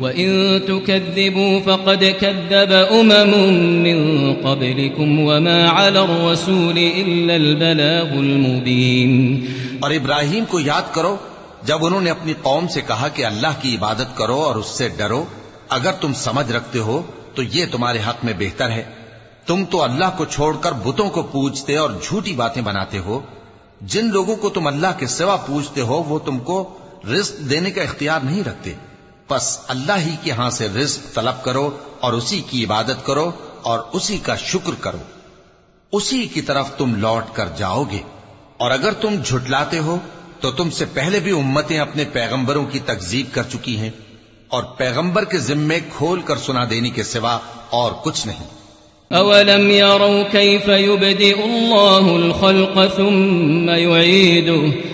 وإن تكذبوا فقد كذب أمم من قبلكم وما على الرسول إلا البلاغ المبين اور ابراہیم کو یاد کرو، جب انہوں نے اپنی قوم سے کہا کہ اللہ کی عبادت کرو اور اس سے ڈرو، اگر تم سمجھ رکھتے ہو تو یہ تمہارے حق میں بہتر ہے۔ تم تو اللہ کو چھوڑ کر بتوں کو پوجتے اور جھوٹی باتیں بناتے ہو۔ جن لوگوں کو تم اللہ کے سوا پوجتے ہو، وہ تم کو رزق دینے کا اختیار نہیں رکھتے۔ پس اللہ ہی کے ہاں سے رزق طلب کرو اور اسی کی عبادت کرو اور اسی کا شکر کرو۔ اسی کی طرف تم لوٹ کر جاؤ گے۔ اور اگر تم جھٹلاتے ہو، تو تم سے پہلے بھی امتیں اپنے پیغمبروں کی تکزیب کر چکی ہیں۔ اور پیغمبر کے ذمے کھول کر سنا دینے کے سوا اور کچھ نہیں۔ أولم يروا كيف يبدئ الله الخلق ثم يعيده؟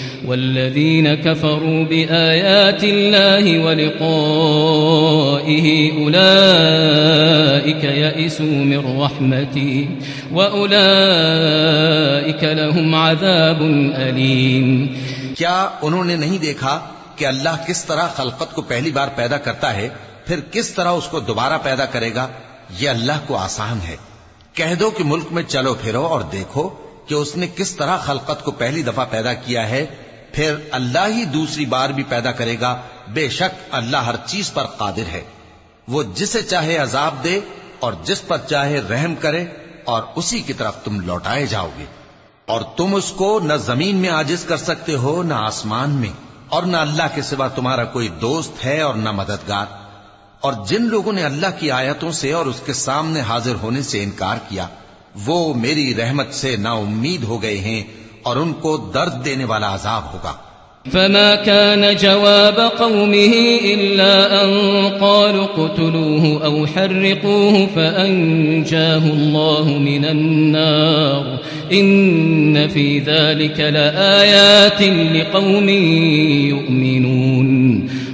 والذين كفروا بآيات الله ولقائه أولئك يئسوا من رحمتي وأولئك لهم عذاب أليم کیا انہوں نے نہیں دیکھا کہ اللہ کس طرح خلقت کو پہلی بار پیدا کرتا ہے، پھر کس طرح اس کو دوبارہ پیدا کرے گا؟ یہ اللہ کو آسان ہے۔ کہہ دو کہ ملک میں چلو پھرو اور دیکھو کہ اس نے کس طرح خلقت کو پہلی دفعہ پیدا کیا ہے پھر اللہ ہی دوسری بار بھی پیدا کرے گا۔ بے شک اللہ ہر چیز پر قادر ہے۔ وہ جسے چاہے عذاب دے اور جس پر چاہے رحم کرے اور اسی کی طرف تم لوٹائے جاؤ گے۔ اور تم اس کو نہ زمین میں آجز کر سکتے ہو، نہ آسمان میں۔ اور نہ اللہ کے سوا تمہارا کوئی دوست ہے اور نہ مددگار۔ اور جن لوگوں نے اللہ کی آیتوں سے اور اس کے سامنے حاضر ہونے سے انکار کیا، وہ میری رحمت سے نا امید ہو گئے ہیں۔ اور ان کو درد دینے والا عذاب ہوگا۔ فما كان جواب قومه إلا أن قالوا قتلوه أو حرقوه فأنجاه الله من النار إن في ذلك لآيات لقوم يؤمنون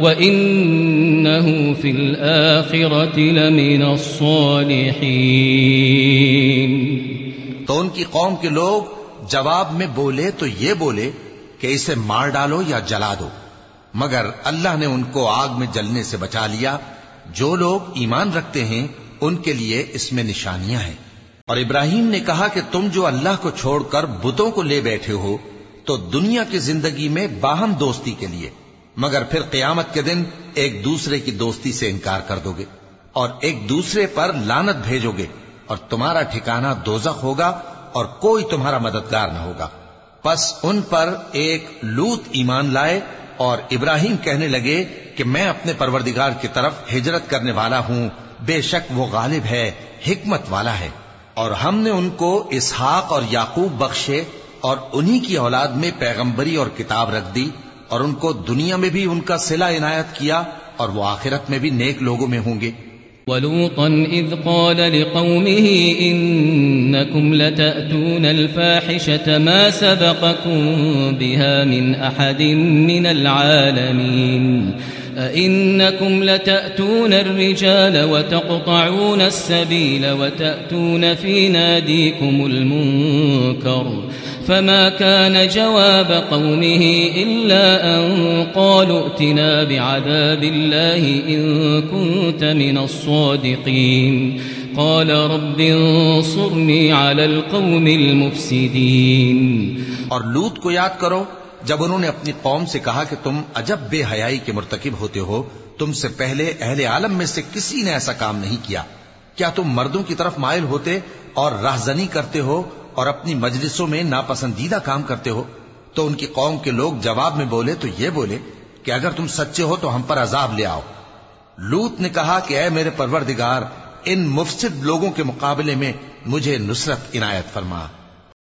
وإنه في الآخرة لمن الصالحين تو ان کی قوم کے لوگ جواب میں بولے تو یہ بولے کہ اسے مار ڈالو یا جلا دو۔ مگر اللہ نے ان کو آگ میں جلنے سے بچا لیا۔ جو لوگ ایمان رکھتے ہیں، ان کے لیے اس میں نشانیاں ہیں۔ اور ابراہیم نے کہا کہ تم جو اللہ کو چھوڑ کر بتوں کو لے بیٹھے ہو، تو دنیا کی زندگی میں باہم دوستی کے لیے۔ مگر پھر قیامت کے دن ایک دوسرے کی دوستی سے انکار کر دو گے اور ایک دوسرے پر لانت بھیجو گے اور تمہارا ٹھکانہ دوزخ ہوگا اور کوئی تمہارا مددگار نہ ہوگا۔ پس ان پر ایک لوت ایمان لائے اور ابراہیم کہنے لگے کہ میں اپنے پروردگار کی طرف ہجرت کرنے والا ہوں۔ بے شک وہ غالب ہے، حکمت والا ہے۔ اور ہم نے ان کو اسحاق اور یعقوب بخشے اور انہی کی اولاد میں پیغمبری اور کتاب رکھ دی۔ اور ان کو دنیا میں بھی ان کا صلہ عنایت کیا اور وہ آخرت میں بھی نیک لوگوں میں ہوں گے۔ ولوطا إذ قال لقومه إنكم لتأتون الفاحشة ما سبقكم بها من أحد من العالمين أئنكم لتأتون الرجال وتقطعون السبيل وتأتون في ناديكم المنكر فما كان جواب قومه إلا أن قالوا ائتنا بعذاب الله إن كنت من الصادقين. قال رب انصرني على القوم المفسدين. اور لوت کو یاد کرو، جب انہوں نے اپنی قوم سے کہا کہ تم عجب بے حیائی کے مرتکب ہوتے ہو، تم سے پہلے اہل عالم میں سے کسی نے ایسا کام نہیں کیا۔ کیا تم مردوں کی طرف مائل ہوتے اور راہزنی کرتے ہو اور اپنی مجلسوں میں ناپسندیدہ کام کرتے ہو، تو ان کی قوم کے لوگ جواب میں بولے تو یہ بولے کہ اگر تم سچے ہو تو ہم پر عذاب لے آؤ۔ لوت نے کہا کہ اے میرے پروردگار، ان مفسد لوگوں کے مقابلے میں مجھے نصرت عنایت فرما۔